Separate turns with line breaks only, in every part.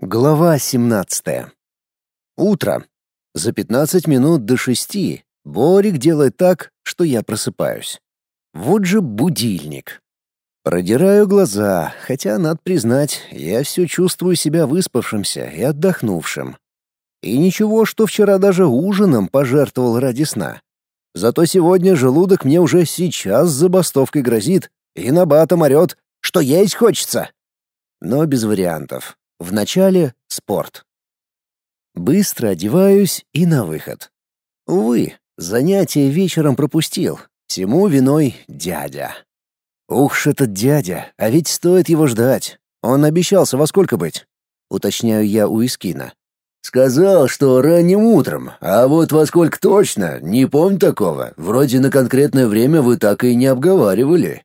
Глава 17. Утро. За 15 минут до шести Борик делает так, что я просыпаюсь. Вот же будильник. Продираю глаза, хотя, надо признать, я все чувствую себя выспавшимся и отдохнувшим. И ничего, что вчера даже ужином пожертвовал ради сна. Зато сегодня желудок мне уже сейчас забастовкой грозит, и на батом орёт, что есть хочется. Но без вариантов. Вначале спорт. Быстро одеваюсь и на выход. Увы, занятие вечером пропустил. Всему виной дядя. Ух ж этот дядя, а ведь стоит его ждать. Он обещался во сколько быть? Уточняю я у Искина.
Сказал, что ранним утром, а вот во сколько точно, не помню такого. Вроде на конкретное время вы так и не обговаривали.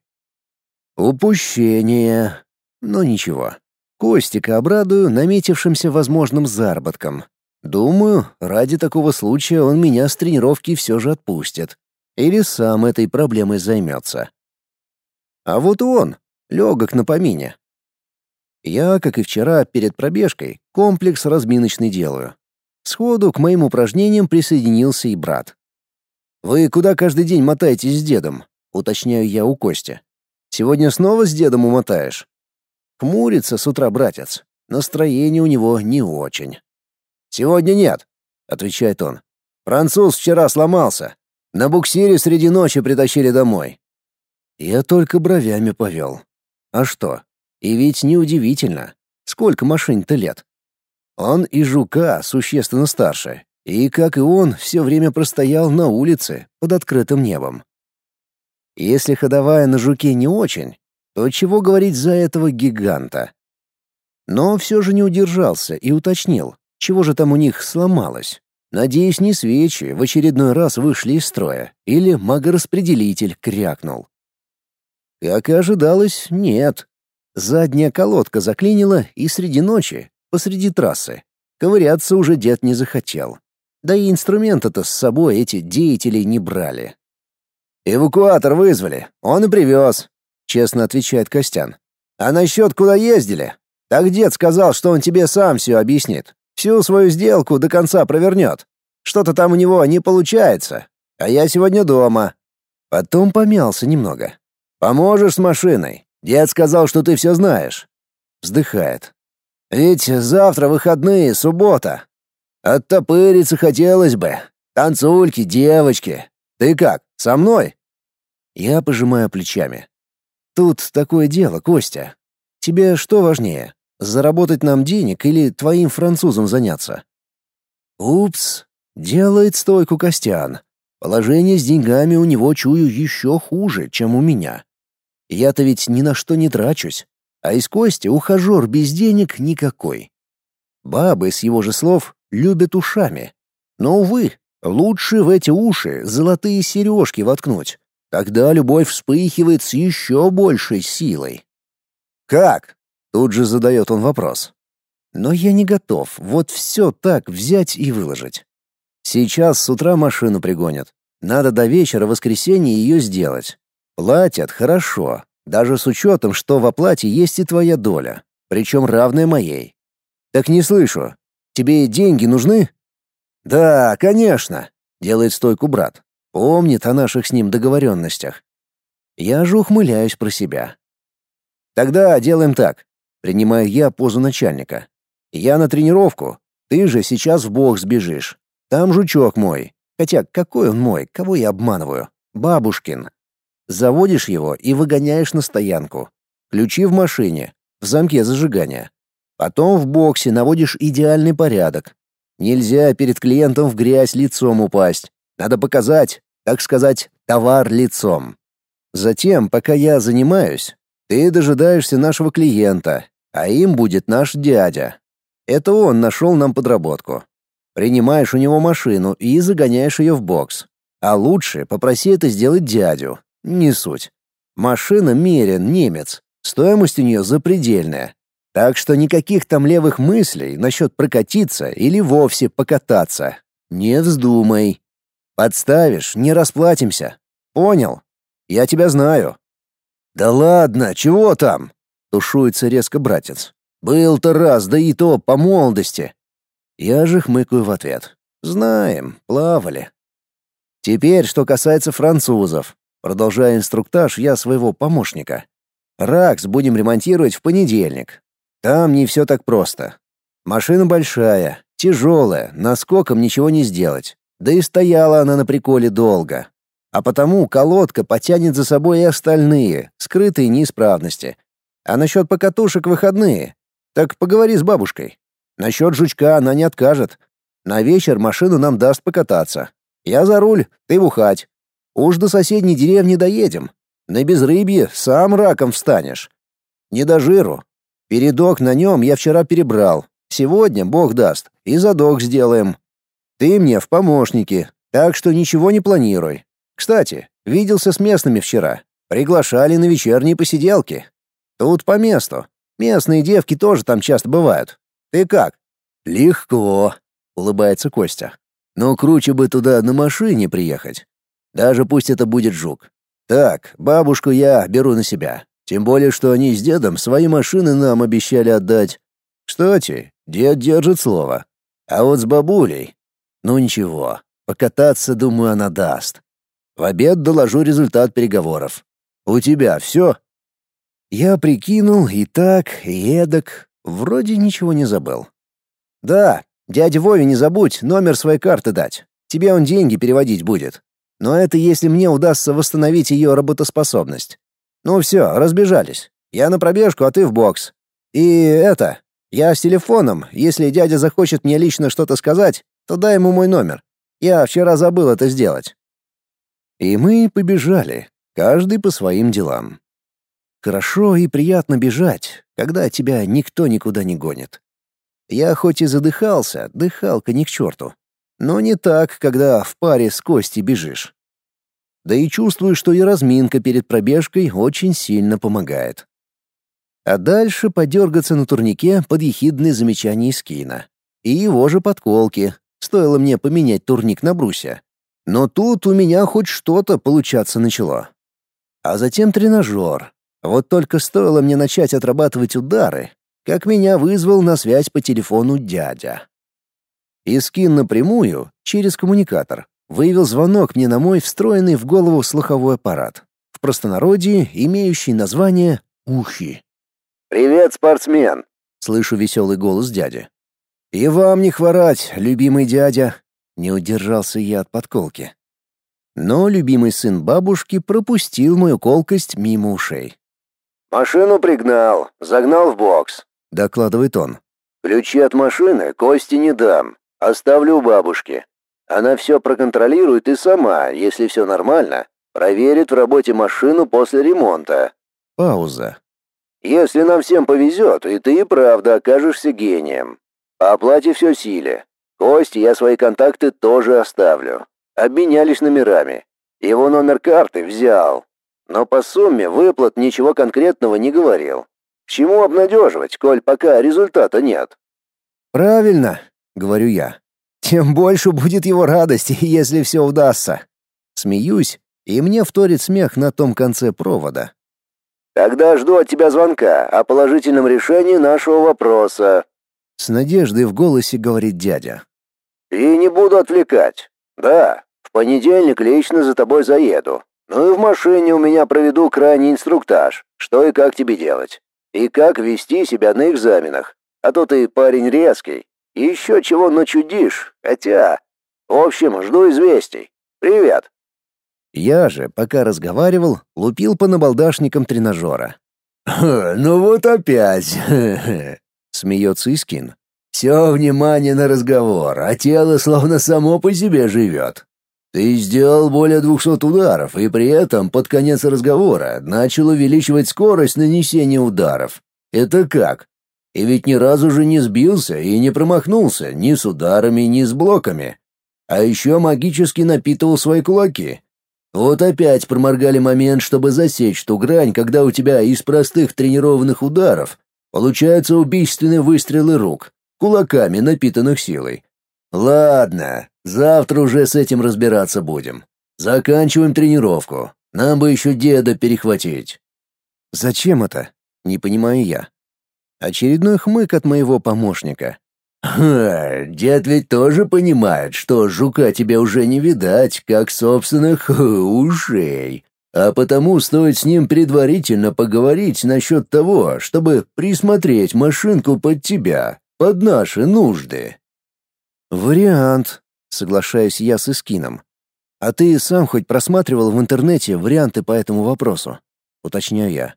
Упущение. Но ничего. Костика обрадую наметившимся возможным заработком. Думаю, ради такого случая он меня с тренировки все же отпустит. Или сам этой проблемой займется. А вот он, легок на помине. Я, как и вчера, перед пробежкой, комплекс разминочный делаю. Сходу к моим упражнениям присоединился и брат. «Вы куда каждый день мотаетесь с дедом?» — уточняю я у Кости. «Сегодня снова с дедом умотаешь?» Хмурится с утра братец. Настроение у него не очень. «Сегодня нет», — отвечает он. «Француз вчера сломался. На буксире среди ночи притащили домой». Я только бровями повел. А что? И ведь неудивительно. Сколько машин-то лет? Он и Жука существенно старше. И, как и он, все время простоял на улице под открытым небом. Если ходовая на Жуке не очень, то чего говорить за этого гиганта? Но все же не удержался и уточнил, чего же там у них сломалось. Надеюсь, не свечи в очередной раз вышли из строя, или магораспределитель крякнул. Как и ожидалось, нет. Задняя колодка заклинила, и среди ночи, посреди трассы, ковыряться уже дед не захотел. Да и инструмента-то с собой эти деятели не брали. «Эвакуатор вызвали, он и привез честно отвечает Костян. А насчет куда ездили? Так дед сказал, что он тебе сам все объяснит. Всю свою сделку до конца провернет. Что-то там у него не получается. А я сегодня дома. Потом помялся немного. Поможешь с машиной? Дед сказал, что ты все знаешь. Вздыхает. Ведь завтра выходные, суббота. Оттопыриться хотелось бы. Танцульки, девочки. Ты как, со мной? Я пожимаю плечами. Тут такое дело, Костя. Тебе что важнее, заработать нам денег или твоим французом заняться? Упс, делает стойку Костян. Положение с деньгами у него чую еще хуже, чем у меня. Я-то ведь ни на что не трачусь, а из Кости ухажер без денег никакой. Бабы, с его же слов, любят ушами. Но, увы, лучше в эти уши золотые сережки воткнуть, Тогда любовь вспыхивает с еще большей силой. «Как?» — тут же задает он вопрос. Но я не готов вот все так взять и выложить. Сейчас с утра машину пригонят. Надо до вечера воскресенья ее сделать. Платят хорошо, даже с учетом, что в оплате есть и твоя доля, причем равная моей. Так не слышу. Тебе деньги нужны? Да, конечно, делает стойку брат. Помнит о наших с ним договоренностях. Я же ухмыляюсь про себя. Тогда делаем так. Принимаю я позу начальника. Я на тренировку. Ты же сейчас в бокс бежишь. Там жучок мой. Хотя какой он мой? Кого я обманываю? Бабушкин. Заводишь его и выгоняешь на стоянку. Ключи в машине, в замке зажигания. Потом в боксе наводишь идеальный порядок. Нельзя перед клиентом в грязь лицом упасть. Надо показать, так сказать, товар лицом. Затем, пока я занимаюсь, ты дожидаешься нашего клиента, а им будет наш дядя. Это он нашел нам подработку. Принимаешь у него машину и загоняешь ее в бокс. А лучше попроси это сделать дядю. Не суть. Машина мерен, немец. Стоимость у нее запредельная. Так что никаких там левых мыслей насчет прокатиться или вовсе покататься. Не вздумай. Подставишь, не расплатимся. Понял? Я тебя знаю. Да ладно, чего там? Тушуется резко братец. Был-то раз, да и то по молодости. Я же хмыкаю в ответ. Знаем, плавали. Теперь, что касается французов. Продолжая инструктаж я своего помощника. Ракс будем ремонтировать в понедельник. Там не все так просто. Машина большая, тяжелая, наскоком ничего не сделать. Да и стояла она на приколе долго. А потому колодка потянет за собой и остальные, скрытые неисправности. А насчет покатушек выходные? Так поговори с бабушкой. Насчет жучка она не откажет. На вечер машину нам даст покататься. Я за руль, ты в ухать. Уж до соседней деревни доедем. На безрыбье сам раком встанешь. Не до жиру. Передок на нем я вчера перебрал. Сегодня, бог даст, и задок сделаем. Ты мне в помощники, так что ничего не планируй. Кстати, виделся с местными вчера. Приглашали на вечерние посиделки. Тут по месту. Местные девки тоже там часто бывают. Ты как?
Легко, улыбается Костя. Но круче бы туда на машине приехать. Даже пусть это будет жук. Так, бабушку я беру на себя. Тем более, что они с дедом свои машины нам обещали отдать. Кстати, дед держит слово. А вот с бабулей... Ну ничего, покататься, думаю, она даст. В обед доложу результат переговоров. У тебя все?
Я прикинул и так, и эдак. Вроде ничего не забыл. Да, дядя Вове не забудь номер своей карты дать. Тебе он деньги переводить будет. Но это если мне удастся восстановить ее работоспособность. Ну все, разбежались. Я на пробежку, а ты в бокс. И это, я с телефоном, если дядя захочет мне лично что-то сказать, то дай ему мой номер. Я вчера забыл это сделать. И мы побежали, каждый по своим делам. Хорошо и приятно бежать, когда тебя никто никуда не гонит. Я хоть и задыхался, дыхалка ни к черту. Но не так, когда в паре с Костей бежишь. Да и чувствую, что и разминка перед пробежкой очень сильно помогает. А дальше подергаться на турнике под ехидные замечания Скина. И его же подколки. Стоило мне поменять турник на брусья. Но тут у меня хоть что-то получаться начало. А затем тренажер. Вот только стоило мне начать отрабатывать удары, как меня вызвал на связь по телефону дядя. Искин напрямую, через коммуникатор, вывел звонок мне на мой встроенный в голову слуховой аппарат, в простонародье имеющий название «Ухи».
«Привет, спортсмен!»
— слышу веселый голос дяди. «И вам не хворать, любимый дядя!» — не удержался я от подколки. Но любимый сын бабушки пропустил мою колкость мимо ушей.
«Машину пригнал, загнал в бокс», —
докладывает он.
«Ключи от машины Кости не дам. Оставлю у бабушки. Она все проконтролирует и сама, если все нормально, проверит в работе машину после ремонта.
Пауза.
Если нам всем повезет, и ты и правда окажешься гением. По оплате все силе. Кости я свои контакты тоже оставлю. Обменялись номерами. Его номер карты взял. Но по сумме выплат ничего конкретного не говорил. К чему обнадеживать, коль пока результата нет?
Правильно говорю я. Тем больше будет его радости, если все удастся. Смеюсь, и мне вторит смех на том конце провода.
Тогда жду от тебя звонка о положительном решении нашего вопроса.
С надеждой в голосе говорит дядя.
И не буду отвлекать. Да, в понедельник лично за тобой заеду. Ну и в машине у меня проведу крайний инструктаж, что и как тебе делать. И как вести себя на экзаменах. А то ты парень резкий, еще чего начудишь, хотя... В общем, жду известий. Привет!»
Я же, пока разговаривал, лупил по набалдашникам тренажера.
«Ну вот опять!» — смеется Искин. «Все внимание на разговор, а тело словно само по себе живет. Ты сделал более двухсот ударов, и при этом под конец разговора начал увеличивать скорость нанесения ударов. Это как? И ведь ни разу же не сбился и не промахнулся ни с ударами, ни с блоками. А еще магически напитывал свои кулаки. Вот опять проморгали момент, чтобы засечь ту грань, когда у тебя из простых тренированных ударов получаются убийственные выстрелы рук, кулаками, напитанных силой. Ладно, завтра уже с этим разбираться будем. Заканчиваем тренировку. Нам бы еще деда перехватить.
Зачем это? Не понимаю я. Очередной хмык от моего помощника.
«Ха, дед ведь тоже понимает, что жука тебе уже не видать, как собственных ушей. А потому стоит с ним предварительно поговорить насчет того, чтобы присмотреть машинку под тебя, под наши нужды».
«Вариант», — соглашаюсь я с Искином. «А ты сам хоть просматривал в интернете варианты по этому вопросу?» — уточняю я.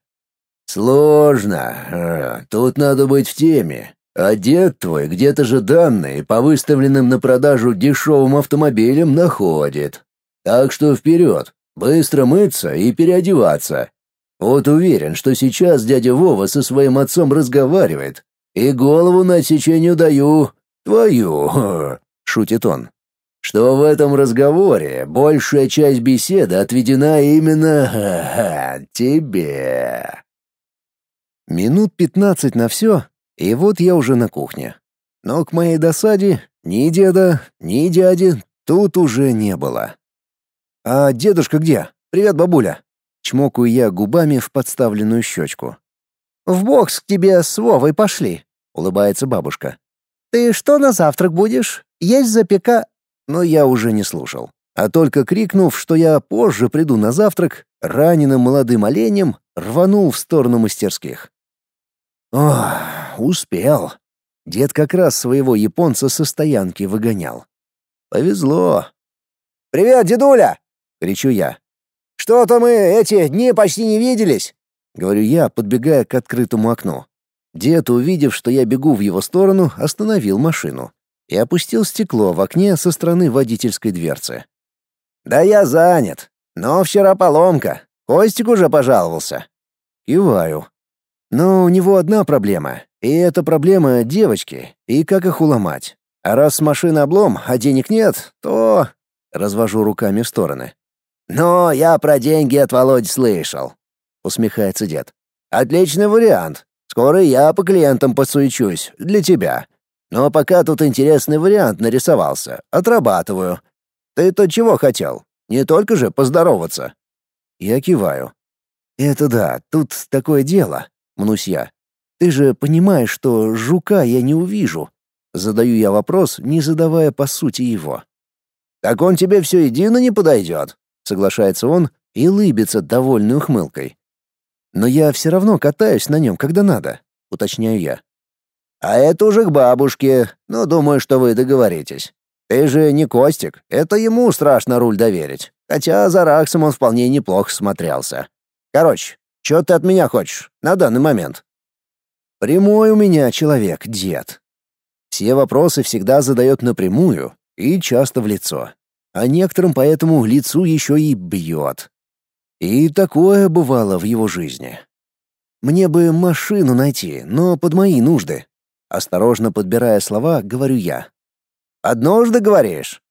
«Сложно. Э, тут надо быть в теме. А дед твой где-то же данные по выставленным на продажу дешевым автомобилям находит. Так что вперед, быстро мыться и переодеваться. Вот уверен, что сейчас дядя Вова со своим отцом разговаривает. И голову на отсечению даю. Твою, шутит он. Что в этом разговоре большая часть беседы отведена именно тебе.
Минут пятнадцать на все, и вот я уже на кухне. Но к моей досаде ни деда, ни дяди тут уже не было. «А дедушка где? Привет, бабуля!» Чмокаю я губами в подставленную щечку.
«В бокс к тебе с Вовой пошли», — улыбается бабушка. «Ты что на завтрак будешь? Есть запека...»
Но я уже не слушал. А только крикнув, что я позже приду на завтрак, раненым молодым оленем рванул в сторону мастерских. Ох, успел. Дед как раз своего японца со стоянки выгонял. Повезло.
«Привет, дедуля!» — кричу я. «Что-то мы эти дни почти не виделись!»
— говорю я, подбегая к открытому окну. Дед, увидев, что я бегу в его сторону, остановил машину и опустил стекло в окне со стороны водительской дверцы.
«Да я занят. Но вчера поломка. Костик уже пожаловался».
Киваю. Но у него одна проблема, и эта проблема девочки, и как их уломать. А раз с машины облом, а денег нет, то... Развожу руками в стороны.
«Но я про деньги от Володи слышал», — усмехается дед. «Отличный вариант. Скоро я по клиентам посуечусь. Для тебя. Но пока тут интересный вариант нарисовался. Отрабатываю. Ты-то чего хотел? Не только же поздороваться».
Я киваю. «Это да, тут такое дело мнусь я. Ты же понимаешь, что жука я не увижу. Задаю я вопрос, не задавая по сути его.
Так он тебе все едино не подойдет, соглашается он и лыбится довольной ухмылкой.
Но я все равно катаюсь на нем, когда надо, уточняю я.
А это уже к бабушке, но думаю, что вы договоритесь. Ты же не Костик, это ему страшно руль доверить. Хотя за Раксом он вполне неплохо смотрелся. Короче, что ты от меня хочешь на данный момент?»
«Прямой у меня человек, дед. Все вопросы всегда задает напрямую и часто в лицо. А некоторым поэтому лицу еще и бьет. И такое бывало в его жизни. Мне бы машину найти, но под мои нужды. Осторожно подбирая слова, говорю я.
«Однажды говоришь?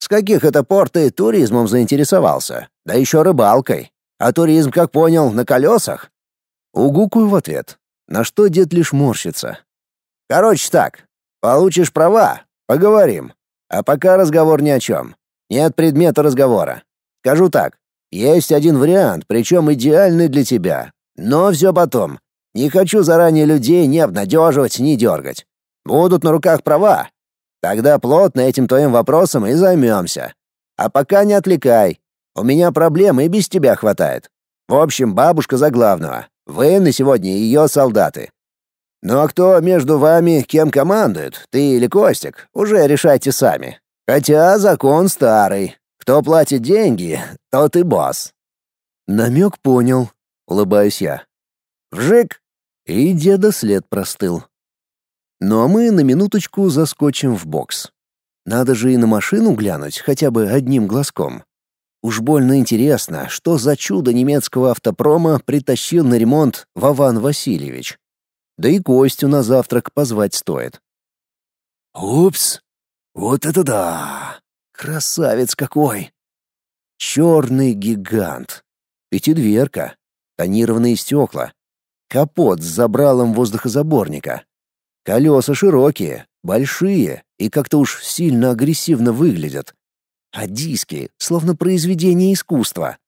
С каких это пор ты туризмом заинтересовался? Да еще рыбалкой. А туризм, как понял, на колесах?»
Угукую в ответ, на что дед лишь морщится.
«Короче так, получишь права, поговорим. А пока разговор ни о чем. Нет предмета разговора. Скажу так, есть один вариант, причем идеальный для тебя. Но все потом. Не хочу заранее людей ни обнадеживать, ни дергать. Будут на руках права. Тогда плотно этим твоим вопросом и займемся. А пока не отвлекай. У меня проблем и без тебя хватает. В общем, бабушка за главного. Вы на сегодня ее солдаты. Ну а кто между вами кем командует, ты или Костик, уже решайте сами. Хотя закон старый. Кто платит деньги, тот и босс.
Намек понял, улыбаюсь я.
Вжик!
И деда след простыл. Ну а мы на минуточку заскочим в бокс. Надо же и на машину глянуть хотя бы одним глазком. Уж больно интересно, что за чудо немецкого автопрома притащил на ремонт Вован Васильевич. Да и Костю на завтрак позвать стоит.
«Упс! Вот это да!
Красавец какой!» Черный гигант. Пятидверка. Тонированные стекла. Капот с забралом воздухозаборника. Колеса широкие, большие и как-то уж сильно агрессивно выглядят а диски словно произведение искусства.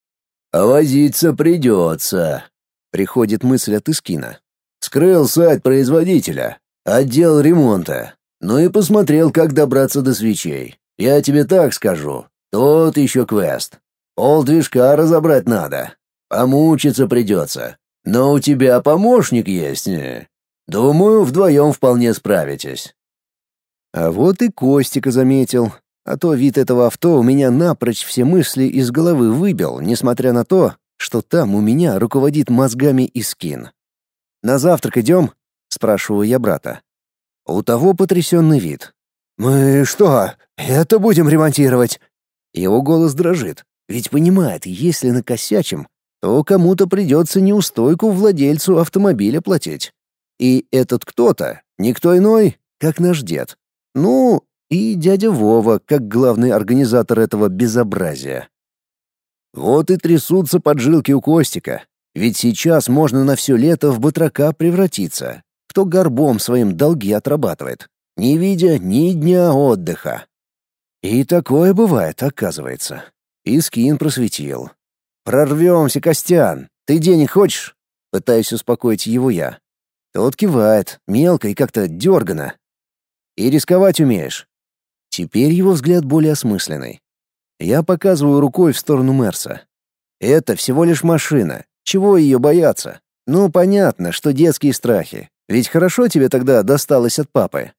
«А возиться придется», —
приходит мысль от Искина.
Вскрыл сайт производителя, отдел ремонта, ну и посмотрел, как добраться до свечей. Я тебе так скажу, тот еще квест. Пол разобрать надо. Помучиться придется. Но у тебя помощник есть. Думаю, вдвоем вполне справитесь.
А вот и Костика заметил. А то вид этого авто у меня напрочь все мысли из головы выбил, несмотря на то, что там у меня руководит мозгами и скин. «На завтрак идем?» — спрашиваю я брата. У того потрясенный вид. «Мы что, это будем ремонтировать?» Его голос дрожит, ведь понимает, если накосячим, то кому-то придется неустойку владельцу автомобиля платить. И этот кто-то — никто иной, как наш дед. Ну, и дядя Вова, как главный организатор этого безобразия. Вот и трясутся поджилки у Костика, ведь сейчас можно на все лето в батрака превратиться, кто горбом своим долги отрабатывает, не видя ни дня отдыха. И такое бывает, оказывается. И скин просветил. «Прорвемся, Костян! Ты денег хочешь?» Пытаюсь успокоить его я. Тот кивает, мелко и как-то дергано. «И рисковать умеешь?» Теперь его взгляд более осмысленный. Я показываю рукой в сторону Мерса. Это всего лишь машина. Чего ее бояться? Ну, понятно, что детские страхи. Ведь хорошо тебе тогда досталось от папы.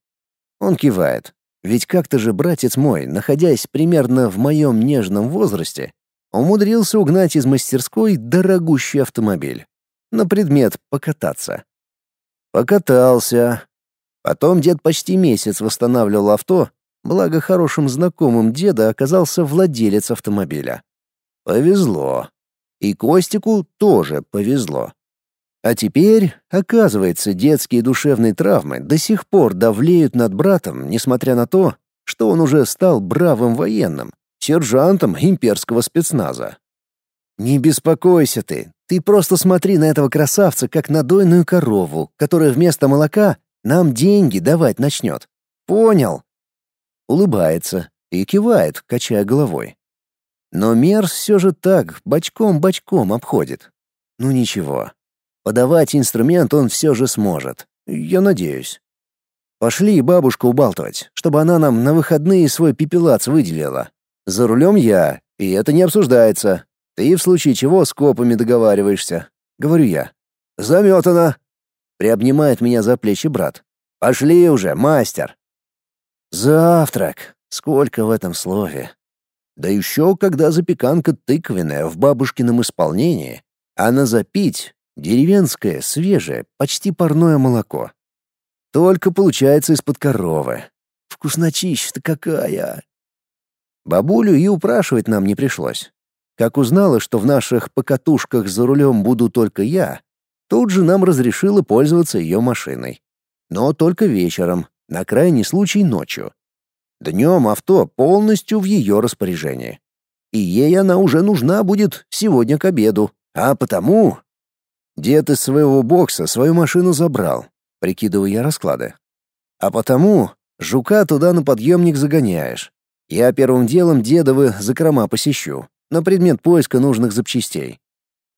Он кивает. Ведь как-то же братец мой, находясь примерно в моем нежном возрасте, умудрился угнать из мастерской дорогущий автомобиль. На предмет покататься. Покатался. Потом дед почти месяц восстанавливал авто, Благо хорошим знакомым деда оказался владелец автомобиля. Повезло. И Костику тоже повезло. А теперь, оказывается, детские душевные травмы до сих пор давлеют над братом, несмотря на то, что он уже стал бравым военным, сержантом имперского спецназа. «Не беспокойся ты, ты просто смотри на этого красавца, как на дойную корову, которая вместо молока нам деньги давать начнет. Понял?» улыбается и кивает, качая головой. Но Мерс все же так, бочком-бочком обходит. Ну ничего. Подавать инструмент он все же сможет. Я надеюсь. Пошли бабушку убалтывать, чтобы она нам на выходные свой пепелац выделила. За рулем я, и это не обсуждается. Ты в случае чего с копами договариваешься. Говорю я. Заметано. Приобнимает меня за плечи брат. Пошли уже, мастер. Завтрак. Сколько в этом слове. Да еще когда запеканка тыквенная в бабушкином исполнении, а на запить деревенское, свежее, почти парное молоко. Только получается из-под коровы. Вкуснотища-то какая! Бабулю и упрашивать нам не пришлось. Как узнала, что в наших покатушках за рулем буду только я, тут же нам разрешила пользоваться ее машиной. Но только вечером, на крайний случай ночью. Днем авто полностью в ее распоряжении. И ей она уже нужна будет сегодня к обеду. А потому... Дед из своего бокса свою машину забрал, прикидываю я расклады. А потому жука туда на подъемник загоняешь. Я первым делом дедовы закрома посещу, на предмет поиска нужных запчастей.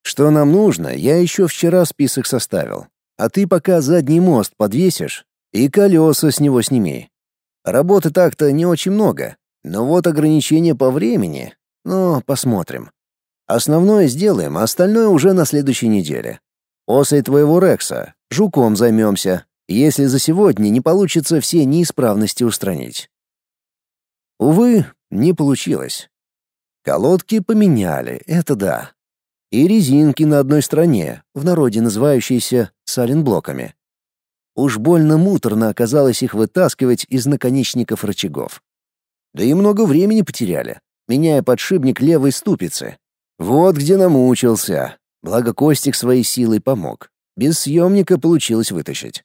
Что нам нужно, я еще вчера список составил. А ты пока задний мост подвесишь и колеса с него сними. Работы так-то не очень много, но вот ограничения по времени. Ну, посмотрим. Основное сделаем, а остальное уже на следующей неделе. После твоего Рекса жуком займемся, если за сегодня не получится все неисправности устранить. Увы, не получилось. Колодки поменяли, это да. И резинки на одной стороне, в народе называющиеся саленблоками. Уж больно муторно оказалось их вытаскивать из наконечников рычагов. Да и много времени потеряли, меняя подшипник левой ступицы. Вот где намучился. Благо Костик своей силой помог. Без съемника получилось вытащить.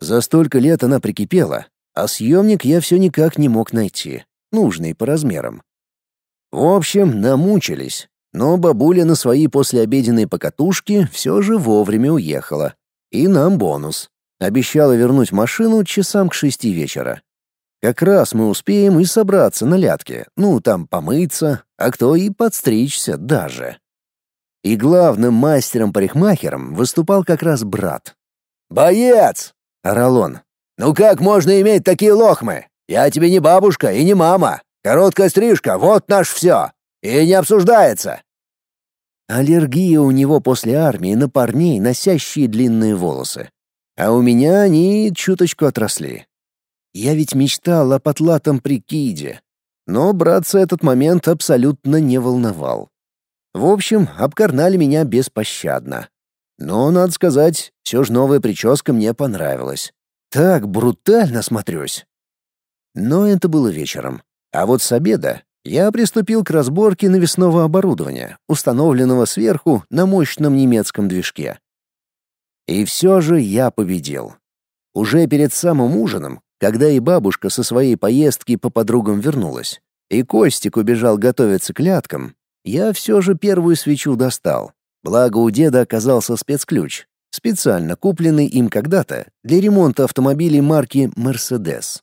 За столько лет она прикипела, а съемник я все никак не мог найти, нужный по размерам. В общем, намучились, но бабуля на свои послеобеденные покатушки все же вовремя уехала. И нам бонус. Обещала вернуть машину часам к шести вечера. Как раз мы успеем и собраться на лятке, ну, там помыться, а кто и подстричься даже. И главным мастером-парикмахером выступал как раз брат.
«Боец!» — орал он. «Ну как можно иметь такие лохмы? Я тебе не бабушка и не мама. Короткая стрижка — вот наш все. И не обсуждается».
Аллергия у него после армии на парней, носящие длинные волосы. А у меня они чуточку отросли. Я ведь мечтал о потлатом прикиде. Но братца этот момент абсолютно не волновал. В общем, обкарнали меня беспощадно. Но, надо сказать, все же новая прическа мне понравилась. Так брутально смотрюсь. Но это было вечером. А вот с обеда я приступил к разборке навесного оборудования, установленного сверху на мощном немецком движке. И все же я победил. Уже перед самым ужином, когда и бабушка со своей поездки по подругам вернулась, и Костик убежал готовиться к ляткам, я все же первую свечу достал. Благо у деда оказался спецключ, специально купленный им когда-то для ремонта автомобилей марки «Мерседес».